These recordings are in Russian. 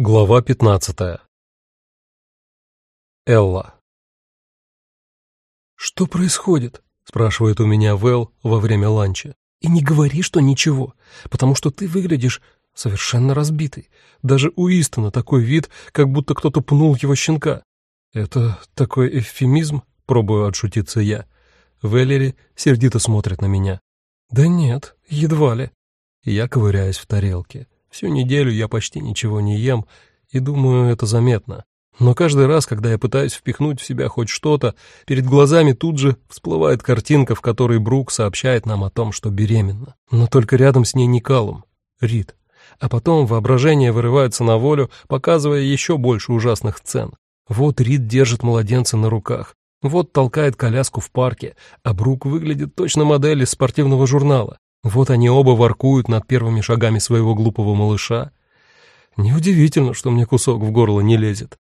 Глава 15. Элла. «Что происходит?» — спрашивает у меня Вэл во время ланча. «И не говори, что ничего, потому что ты выглядишь совершенно разбитый. Даже у Истона такой вид, как будто кто-то пнул его щенка. Это такой эвфемизм?» — пробую отшутиться я. Веллери сердито смотрит на меня. «Да нет, едва ли». Я ковыряюсь в тарелке. Всю неделю я почти ничего не ем, и думаю, это заметно. Но каждый раз, когда я пытаюсь впихнуть в себя хоть что-то, перед глазами тут же всплывает картинка, в которой Брук сообщает нам о том, что беременна. Но только рядом с ней не Калум, Рид. А потом воображение вырывается на волю, показывая еще больше ужасных сцен. Вот Рид держит младенца на руках, вот толкает коляску в парке, а Брук выглядит точно модель из спортивного журнала. Вот они оба воркуют над первыми шагами своего глупого малыша. Неудивительно, что мне кусок в горло не лезет.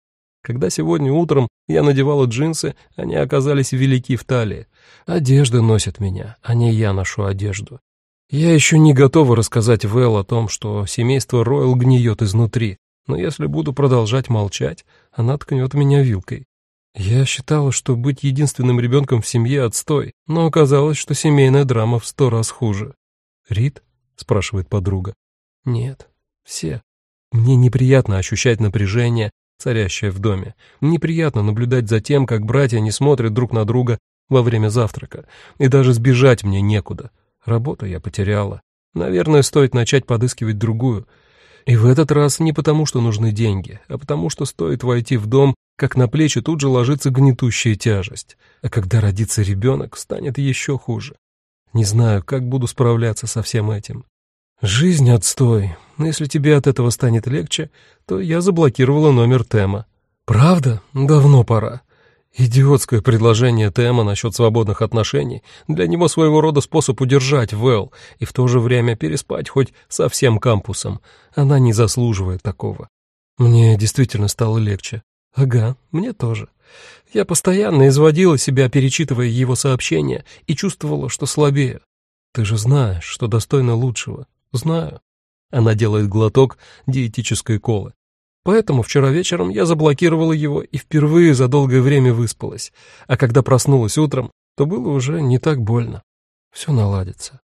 Когда сегодня утром я надевала джинсы, они оказались велики в талии. Одежда носит меня, а не я ношу одежду. Я еще не готова рассказать Вэл о том, что семейство Ройл гниет изнутри, но если буду продолжать молчать, она ткнет меня вилкой. Я считала, что быть единственным ребенком в семье отстой, но оказалось, что семейная драма в сто раз хуже. «Рит?» — спрашивает подруга. «Нет, все. Мне неприятно ощущать напряжение, царящее в доме. Неприятно наблюдать за тем, как братья не смотрят друг на друга во время завтрака. И даже сбежать мне некуда. Работу я потеряла. Наверное, стоит начать подыскивать другую. И в этот раз не потому, что нужны деньги, а потому, что стоит войти в дом, как на плечи тут же ложится гнетущая тяжесть. А когда родится ребенок, станет еще хуже. Не знаю, как буду справляться со всем этим. Жизнь отстой. Но если тебе от этого станет легче, то я заблокировала номер Тема. Правда? Давно пора. Идиотское предложение Тема насчет свободных отношений. Для него своего рода способ удержать Вэл и в то же время переспать хоть со всем кампусом. Она не заслуживает такого. Мне действительно стало легче. Ага, мне тоже. Я постоянно изводила себя, перечитывая его сообщения, и чувствовала, что слабею. Ты же знаешь, что достойно лучшего. Знаю. Она делает глоток диетической колы. Поэтому вчера вечером я заблокировала его и впервые за долгое время выспалась. А когда проснулась утром, то было уже не так больно. Все наладится.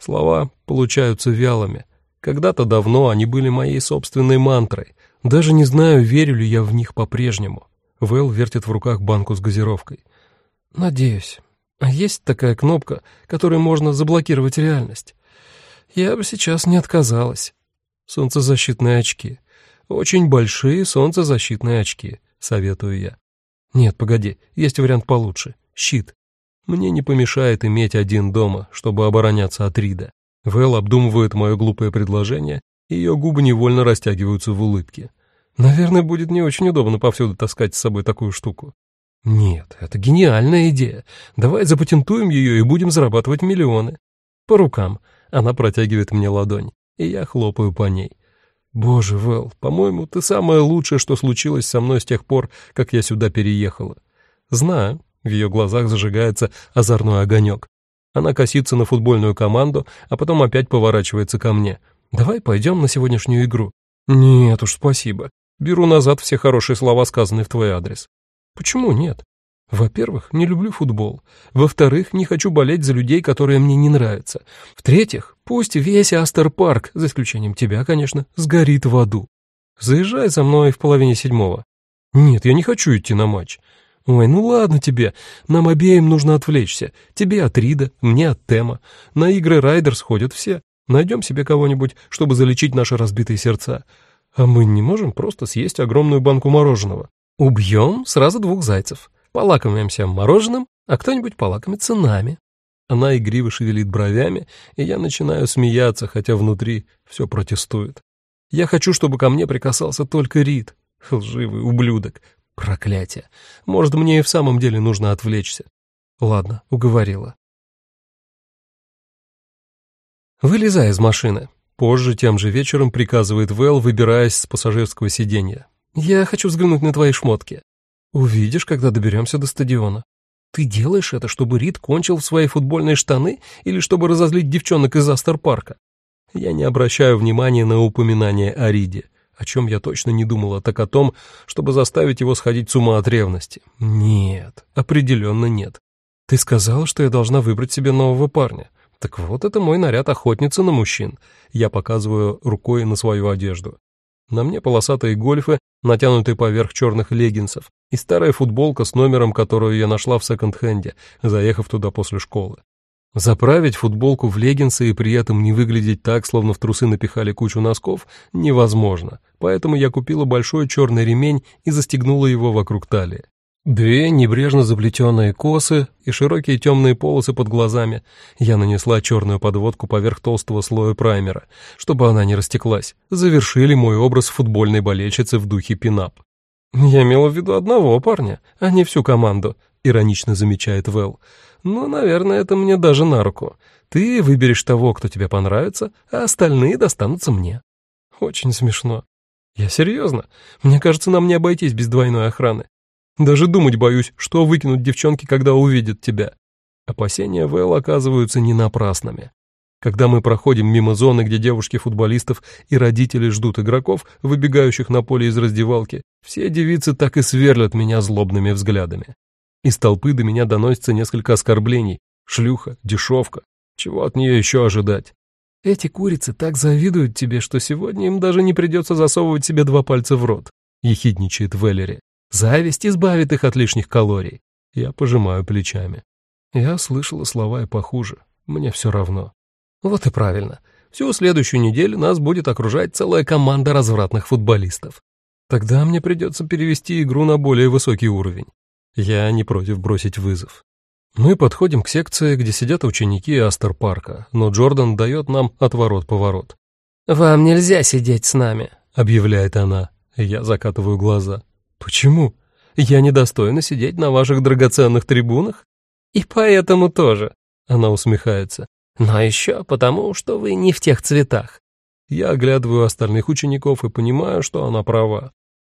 Слова получаются вялыми. Когда-то давно они были моей собственной мантрой. Даже не знаю, верю ли я в них по-прежнему. Вэл вертит в руках банку с газировкой. «Надеюсь. А есть такая кнопка, которой можно заблокировать реальность? Я бы сейчас не отказалась. Солнцезащитные очки. Очень большие солнцезащитные очки, советую я. Нет, погоди, есть вариант получше. Щит. Мне не помешает иметь один дома, чтобы обороняться от Рида. Вэл обдумывает мое глупое предложение, ее губы невольно растягиваются в улыбке. Наверное, будет не очень удобно повсюду таскать с собой такую штуку. Нет, это гениальная идея. Давай запатентуем ее и будем зарабатывать миллионы. По рукам. Она протягивает мне ладонь, и я хлопаю по ней. Боже, Вэл, по-моему, ты самое лучшее, что случилось со мной с тех пор, как я сюда переехала. Знаю, в ее глазах зажигается озорной огонек. Она косится на футбольную команду, а потом опять поворачивается ко мне. Давай пойдем на сегодняшнюю игру. Нет уж, спасибо. Беру назад все хорошие слова, сказанные в твой адрес. Почему нет? Во-первых, не люблю футбол. Во-вторых, не хочу болеть за людей, которые мне не нравятся. В-третьих, пусть весь Астер-парк, за исключением тебя, конечно, сгорит в аду. Заезжай за мной в половине седьмого. Нет, я не хочу идти на матч. Ой, ну ладно тебе, нам обеим нужно отвлечься. Тебе от Рида, мне от Тема. На игры Райдер сходят все. Найдем себе кого-нибудь, чтобы залечить наши разбитые сердца. А мы не можем просто съесть огромную банку мороженого. Убьем сразу двух зайцев. Полакомимся мороженым, а кто-нибудь полакомится нами. Она игриво шевелит бровями, и я начинаю смеяться, хотя внутри все протестует. Я хочу, чтобы ко мне прикасался только Рид. Лживый ублюдок. Проклятие. Может, мне и в самом деле нужно отвлечься. Ладно, уговорила. Вылезай из машины. Позже, тем же вечером, приказывает Вэл, выбираясь с пассажирского сиденья. «Я хочу взглянуть на твои шмотки. Увидишь, когда доберемся до стадиона. Ты делаешь это, чтобы Рид кончил в свои футбольные штаны или чтобы разозлить девчонок из Астер-парка?» Я не обращаю внимания на упоминание о Риде. О чем я точно не думала, так о том, чтобы заставить его сходить с ума от ревности. Нет, определенно нет. Ты сказал, что я должна выбрать себе нового парня. Так вот, это мой наряд охотницы на мужчин. Я показываю рукой на свою одежду. На мне полосатые гольфы, натянутые поверх черных леггинсов, и старая футболка с номером, которую я нашла в секонд-хенде, заехав туда после школы. Заправить футболку в леггинсы и при этом не выглядеть так, словно в трусы напихали кучу носков, невозможно, поэтому я купила большой черный ремень и застегнула его вокруг талии. Две небрежно заплетенные косы и широкие темные полосы под глазами. Я нанесла черную подводку поверх толстого слоя праймера, чтобы она не растеклась. Завершили мой образ футбольной болельщицы в духе пинап. «Я имела в виду одного парня, а не всю команду», — иронично замечает Вэл. «Ну, наверное, это мне даже на руку. Ты выберешь того, кто тебе понравится, а остальные достанутся мне». Очень смешно. Я серьезно. Мне кажется, нам не обойтись без двойной охраны. Даже думать боюсь, что выкинут девчонки, когда увидят тебя. Опасения Вэл оказываются не напрасными. Когда мы проходим мимо зоны, где девушки футболистов и родители ждут игроков, выбегающих на поле из раздевалки, все девицы так и сверлят меня злобными взглядами. Из толпы до меня доносится несколько оскорблений. Шлюха, дешевка. Чего от нее еще ожидать? Эти курицы так завидуют тебе, что сегодня им даже не придется засовывать себе два пальца в рот, — ехидничает Веллери. Зависть избавит их от лишних калорий. Я пожимаю плечами. Я слышала слова и похуже. Мне все равно. Вот и правильно. Всю следующую неделю нас будет окружать целая команда развратных футболистов. Тогда мне придется перевести игру на более высокий уровень. Я не против бросить вызов. Мы подходим к секции, где сидят ученики Астер-парка, но Джордан дает нам отворот-поворот. «Вам нельзя сидеть с нами», — объявляет она. Я закатываю глаза. «Почему? Я недостойна сидеть на ваших драгоценных трибунах?» «И поэтому тоже», — она усмехается. «Но еще потому, что вы не в тех цветах». Я оглядываю остальных учеников и понимаю, что она права.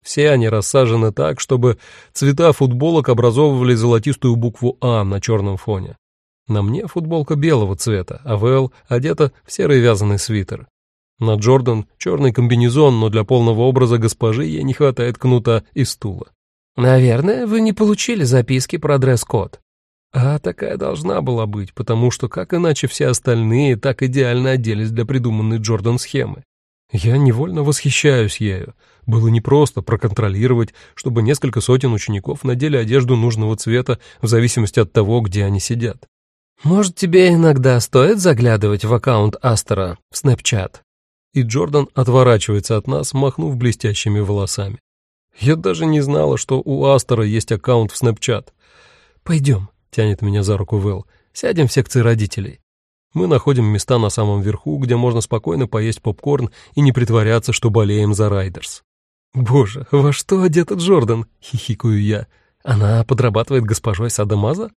Все они рассажены так, чтобы цвета футболок образовывали золотистую букву «А» на черном фоне. На мне футболка белого цвета, а Вэл одета в серый вязаный свитер. На Джордан черный комбинезон, но для полного образа госпожи ей не хватает кнута и стула. «Наверное, вы не получили записки про дресс-код». А такая должна была быть, потому что как иначе все остальные так идеально оделись для придуманной Джордан схемы. Я невольно восхищаюсь ею. Было непросто проконтролировать, чтобы несколько сотен учеников надели одежду нужного цвета в зависимости от того, где они сидят. «Может, тебе иногда стоит заглядывать в аккаунт Астера в Snapchat?» И Джордан отворачивается от нас, махнув блестящими волосами. Я даже не знала, что у Астера есть аккаунт в Snapchat. «Пойдем», — тянет меня за руку Вэл, — «сядем в секции родителей». Мы находим места на самом верху, где можно спокойно поесть попкорн и не притворяться, что болеем за Райдерс. «Боже, во что одета Джордан?» — хихикаю я. «Она подрабатывает госпожой Садамаза?»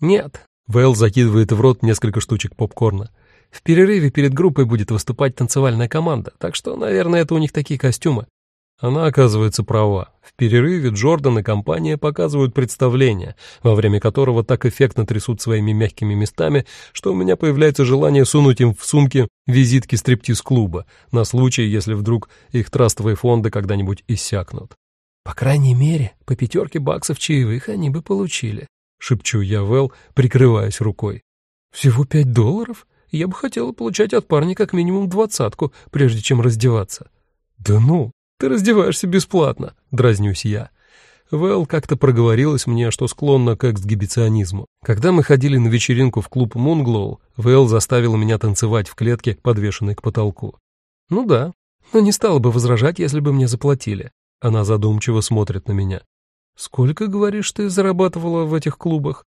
«Нет». Вэл закидывает в рот несколько штучек попкорна. «В перерыве перед группой будет выступать танцевальная команда, так что, наверное, это у них такие костюмы». Она оказывается права. В перерыве Джордан и компания показывают представление, во время которого так эффектно трясут своими мягкими местами, что у меня появляется желание сунуть им в сумки визитки стриптиз-клуба, на случай, если вдруг их трастовые фонды когда-нибудь иссякнут. «По крайней мере, по пятерке баксов чаевых они бы получили», — шепчу я Вэл, прикрываясь рукой. «Всего пять долларов? Я бы хотела получать от парня как минимум двадцатку, прежде чем раздеваться». «Да ну!» «Ты раздеваешься бесплатно», — дразнюсь я. Вэл как-то проговорилась мне, что склонна к эксгибиционизму. Когда мы ходили на вечеринку в клуб Moonglow, Вэл заставила меня танцевать в клетке, подвешенной к потолку. «Ну да, но не стала бы возражать, если бы мне заплатили». Она задумчиво смотрит на меня. «Сколько, говоришь, ты зарабатывала в этих клубах?»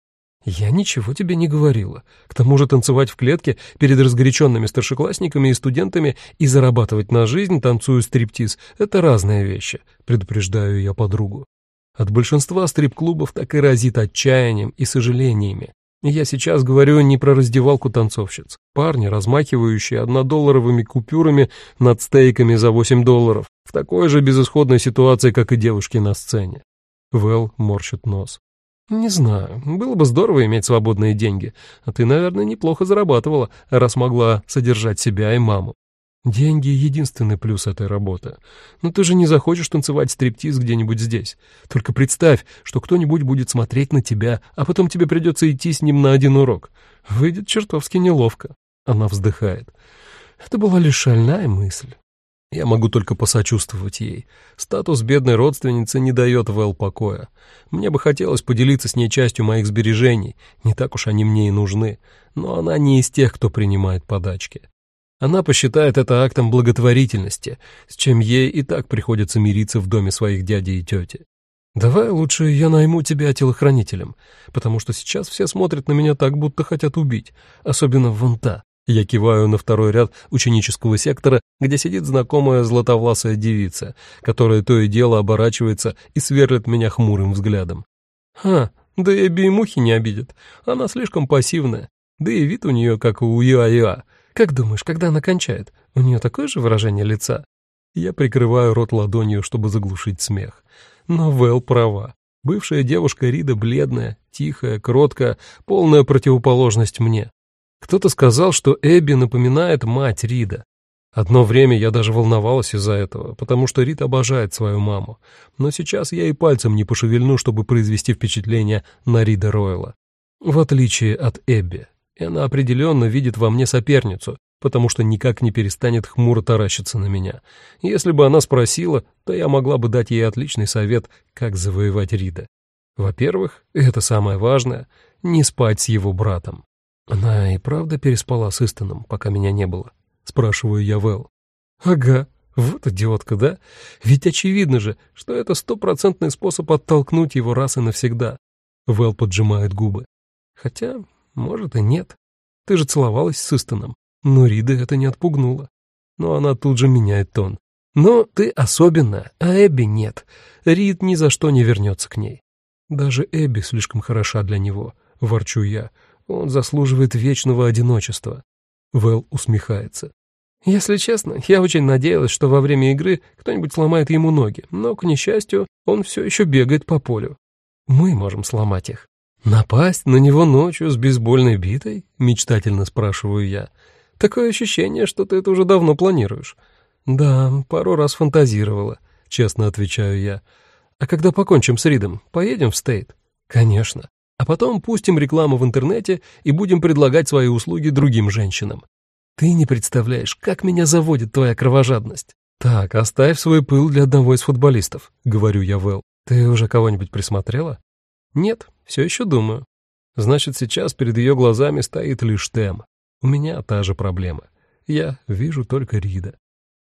«Я ничего тебе не говорила. К тому же танцевать в клетке перед разгоряченными старшеклассниками и студентами и зарабатывать на жизнь, танцуя стриптиз — это разные вещи», — предупреждаю я подругу. От большинства стрип-клубов так и разит отчаянием и сожалениями. Я сейчас говорю не про раздевалку танцовщиц. Парни, размахивающие однодолларовыми купюрами над стейками за 8 долларов, в такой же безысходной ситуации, как и девушки на сцене. Вэл морщит нос. «Не знаю. Было бы здорово иметь свободные деньги. А ты, наверное, неплохо зарабатывала, раз могла содержать себя и маму». Деньги — единственный плюс этой работы. Но ты же не захочешь танцевать стриптиз где-нибудь здесь. Только представь, что кто-нибудь будет смотреть на тебя, а потом тебе придется идти с ним на один урок. Выйдет чертовски неловко. Она вздыхает. Это была лишь шальная мысль. Я могу только посочувствовать ей. Статус бедной родственницы не дает Вэл покоя. Мне бы хотелось поделиться с ней частью моих сбережений, не так уж они мне и нужны, но она не из тех, кто принимает подачки. Она посчитает это актом благотворительности, с чем ей и так приходится мириться в доме своих дяди и тети. Давай лучше я найму тебя телохранителем, потому что сейчас все смотрят на меня так, будто хотят убить, особенно вон та. Я киваю на второй ряд ученического сектора, где сидит знакомая златовласая девица, которая то и дело оборачивается и сверлит меня хмурым взглядом. «Ха, да и Эбби и мухи не обидят. Она слишком пассивная. Да и вид у нее, как у Иа-Иа. Как думаешь, когда она кончает? У нее такое же выражение лица?» Я прикрываю рот ладонью, чтобы заглушить смех. Но Вэл права. Бывшая девушка Рида бледная, тихая, кроткая, полная противоположность мне. Кто-то сказал, что Эбби напоминает мать Рида. Одно время я даже волновалась из-за этого, потому что Рид обожает свою маму. Но сейчас я и пальцем не пошевельну, чтобы произвести впечатление на Рида Ройла. В отличие от Эбби. Она определенно видит во мне соперницу, потому что никак не перестанет хмуро таращиться на меня. Если бы она спросила, то я могла бы дать ей отличный совет, как завоевать Рида. Во-первых, это самое важное, не спать с его братом. Она и правда переспала с Истоном, пока меня не было? Спрашиваю я Вэл. Ага, вот идиотка, да? Ведь очевидно же, что это стопроцентный способ оттолкнуть его раз и навсегда. Вэл поджимает губы. Хотя, может и нет. Ты же целовалась с Истоном. Но Рида это не отпугнуло. Но она тут же меняет тон. Но ты особенная, а Эбби нет. Рид ни за что не вернется к ней. Даже Эбби слишком хороша для него, ворчу я. Он заслуживает вечного одиночества. Вэл усмехается. Если честно, я очень надеялась, что во время игры кто-нибудь сломает ему ноги, но, к несчастью, он все еще бегает по полю. Мы можем сломать их. «Напасть на него ночью с бейсбольной битой?» — мечтательно спрашиваю я. «Такое ощущение, что ты это уже давно планируешь». «Да, пару раз фантазировала», — честно отвечаю я. «А когда покончим с Ридом, поедем в Стейт?» «Конечно а потом пустим рекламу в интернете и будем предлагать свои услуги другим женщинам. Ты не представляешь, как меня заводит твоя кровожадность. Так, оставь свой пыл для одного из футболистов, говорю я Вэл. Ты уже кого-нибудь присмотрела? Нет, все еще думаю. Значит, сейчас перед ее глазами стоит лишь Тем. У меня та же проблема. Я вижу только Рида.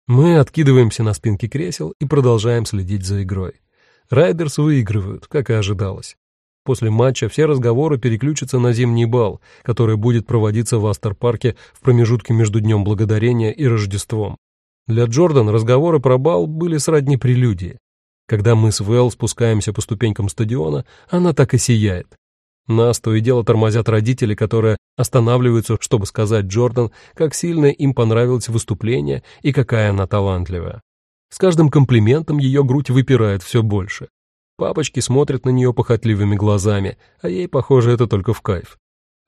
Мы откидываемся на спинки кресел и продолжаем следить за игрой. Райдерс выигрывают, как и ожидалось. После матча все разговоры переключатся на зимний бал, который будет проводиться в Астер-парке в промежутке между Днем Благодарения и Рождеством. Для Джордан разговоры про бал были сродни прелюдии. Когда мы с Вэл спускаемся по ступенькам стадиона, она так и сияет. Нас то и дело тормозят родители, которые останавливаются, чтобы сказать Джордан, как сильно им понравилось выступление и какая она талантливая. С каждым комплиментом ее грудь выпирает все больше. Папочки смотрят на нее похотливыми глазами, а ей, похоже, это только в кайф.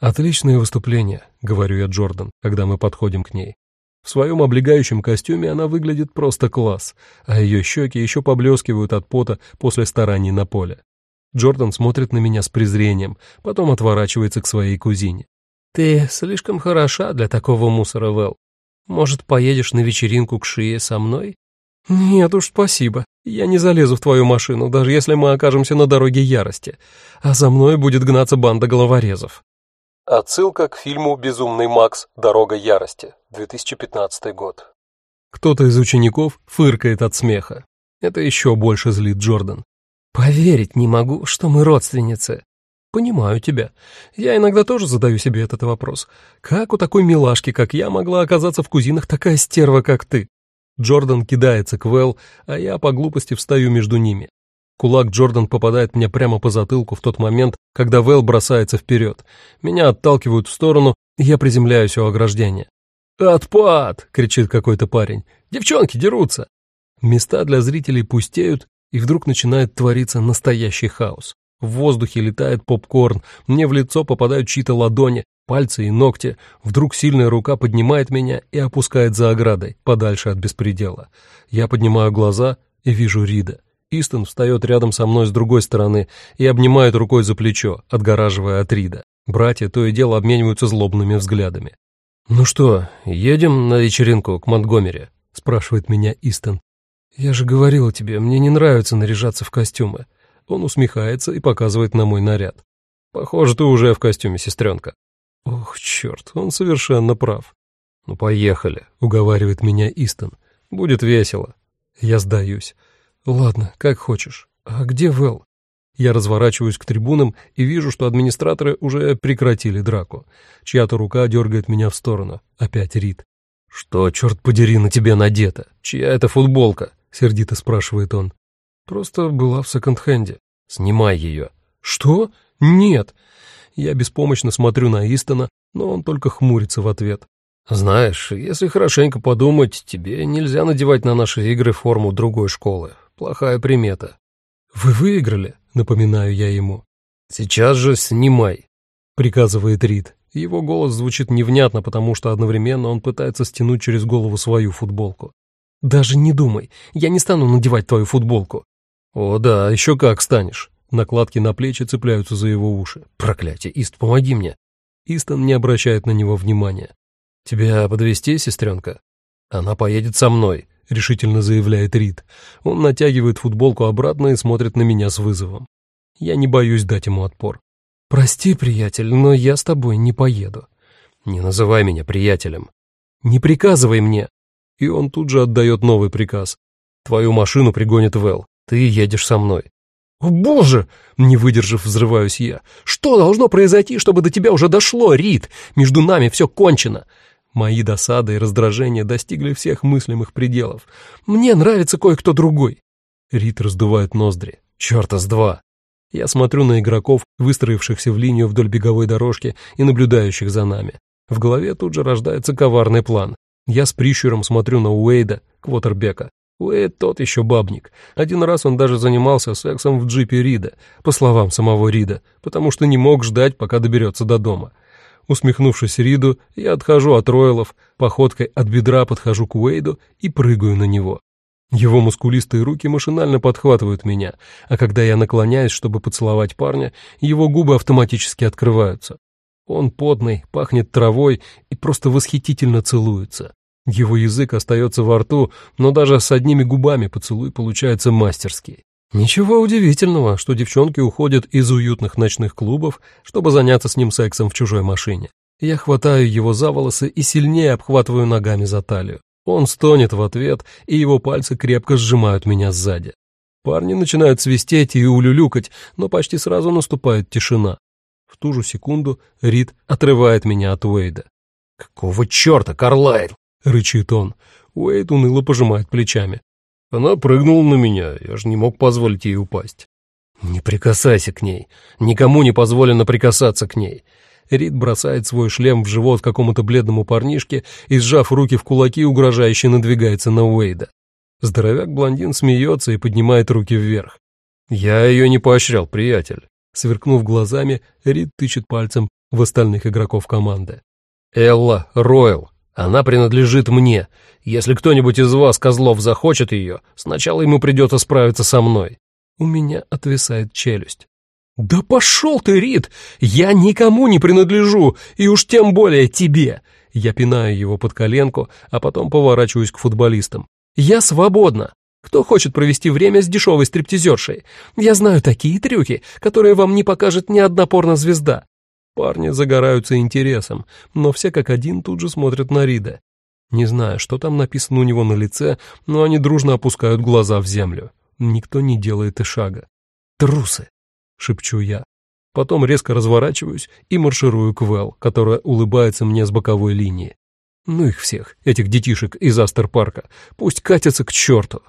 «Отличное выступление», — говорю я Джордан, когда мы подходим к ней. В своем облегающем костюме она выглядит просто класс, а ее щеки еще поблескивают от пота после стараний на поле. Джордан смотрит на меня с презрением, потом отворачивается к своей кузине. «Ты слишком хороша для такого мусора, Вэл. Может, поедешь на вечеринку к Шие со мной?» «Нет уж, спасибо. Я не залезу в твою машину, даже если мы окажемся на дороге ярости. А за мной будет гнаться банда головорезов». Отсылка к фильму «Безумный Макс. Дорога ярости», 2015 год. Кто-то из учеников фыркает от смеха. Это еще больше злит Джордан. «Поверить не могу, что мы родственницы». «Понимаю тебя. Я иногда тоже задаю себе этот вопрос. Как у такой милашки, как я, могла оказаться в кузинах такая стерва, как ты?» Джордан кидается к Вэл, а я по глупости встаю между ними. Кулак Джордан попадает мне прямо по затылку в тот момент, когда Вэл бросается вперед. Меня отталкивают в сторону, и я приземляюсь у ограждения. «Отпад!» — кричит какой-то парень. «Девчонки дерутся!» Места для зрителей пустеют, и вдруг начинает твориться настоящий хаос. В воздухе летает попкорн, мне в лицо попадают чьи-то ладони, пальцы и ногти. Вдруг сильная рука поднимает меня и опускает за оградой, подальше от беспредела. Я поднимаю глаза и вижу Рида. Истон встает рядом со мной с другой стороны и обнимает рукой за плечо, отгораживая от Рида. Братья то и дело обмениваются злобными взглядами. «Ну что, едем на вечеринку к Монтгомери?» — спрашивает меня Истон. «Я же говорила тебе, мне не нравится наряжаться в костюмы». Он усмехается и показывает на мой наряд. «Похоже, ты уже в костюме, сестренка». Ох, черт, он совершенно прав. «Ну, поехали», — уговаривает меня Истон. «Будет весело». Я сдаюсь. «Ладно, как хочешь. А где Вэл?» Я разворачиваюсь к трибунам и вижу, что администраторы уже прекратили драку. Чья-то рука дергает меня в сторону. Опять Рид. «Что, черт подери, на тебе надето? Чья это футболка?» — сердито спрашивает он. «Просто была в секонд-хенде. Снимай ее». «Что? Нет!» Я беспомощно смотрю на Истона, но он только хмурится в ответ. «Знаешь, если хорошенько подумать, тебе нельзя надевать на наши игры форму другой школы. Плохая примета». «Вы выиграли?» — напоминаю я ему. «Сейчас же снимай», — приказывает Рид. Его голос звучит невнятно, потому что одновременно он пытается стянуть через голову свою футболку. «Даже не думай, я не стану надевать твою футболку». «О да, еще как станешь». Накладки на плечи цепляются за его уши. «Проклятие, Ист, помоги мне!» Истон не обращает на него внимания. «Тебя подвести, сестренка?» «Она поедет со мной», — решительно заявляет Рид. Он натягивает футболку обратно и смотрит на меня с вызовом. Я не боюсь дать ему отпор. «Прости, приятель, но я с тобой не поеду». «Не называй меня приятелем». «Не приказывай мне». И он тут же отдает новый приказ. «Твою машину пригонит Вэл. Ты едешь со мной». «О, боже!» — не выдержав, взрываюсь я. «Что должно произойти, чтобы до тебя уже дошло, Рид? Между нами все кончено!» Мои досады и раздражения достигли всех мыслимых пределов. «Мне нравится кое-кто другой!» Рид раздувает ноздри. «Чёрта с два!» Я смотрю на игроков, выстроившихся в линию вдоль беговой дорожки и наблюдающих за нами. В голове тут же рождается коварный план. Я с прищуром смотрю на Уэйда, квотербека, Уэйд тот еще бабник. Один раз он даже занимался сексом в джипе Рида, по словам самого Рида, потому что не мог ждать, пока доберется до дома. Усмехнувшись Риду, я отхожу от Ройлов, походкой от бедра подхожу к Уэйду и прыгаю на него. Его мускулистые руки машинально подхватывают меня, а когда я наклоняюсь, чтобы поцеловать парня, его губы автоматически открываются. Он потный, пахнет травой и просто восхитительно целуется. Его язык остается во рту, но даже с одними губами поцелуй получается мастерский. Ничего удивительного, что девчонки уходят из уютных ночных клубов, чтобы заняться с ним сексом в чужой машине. Я хватаю его за волосы и сильнее обхватываю ногами за талию. Он стонет в ответ, и его пальцы крепко сжимают меня сзади. Парни начинают свистеть и улюлюкать, но почти сразу наступает тишина. В ту же секунду Рид отрывает меня от Уэйда. «Какого черта, Карлайл?» — рычит он. Уэйд уныло пожимает плечами. Она прыгнула на меня, я же не мог позволить ей упасть. «Не прикасайся к ней. Никому не позволено прикасаться к ней». Рид бросает свой шлем в живот какому-то бледному парнишке и, сжав руки в кулаки, угрожающе надвигается на Уэйда. Здоровяк-блондин смеется и поднимает руки вверх. «Я ее не поощрял, приятель». Сверкнув глазами, Рид тычет пальцем в остальных игроков команды. «Элла Ройл, она принадлежит мне. Если кто-нибудь из вас, козлов, захочет ее, сначала ему придется справиться со мной». У меня отвисает челюсть. «Да пошел ты, Рид! Я никому не принадлежу, и уж тем более тебе!» Я пинаю его под коленку, а потом поворачиваюсь к футболистам. «Я свободна! Кто хочет провести время с дешевой стриптизершей? Я знаю такие трюки, которые вам не покажет ни одна порнозвезда. Парни загораются интересом, но все как один тут же смотрят на Рида. Не знаю, что там написано у него на лице, но они дружно опускают глаза в землю. Никто не делает и шага. «Трусы!» — шепчу я. Потом резко разворачиваюсь и марширую к Вэл, которая улыбается мне с боковой линии. Ну их всех, этих детишек из Астер-парка. Пусть катятся к черту.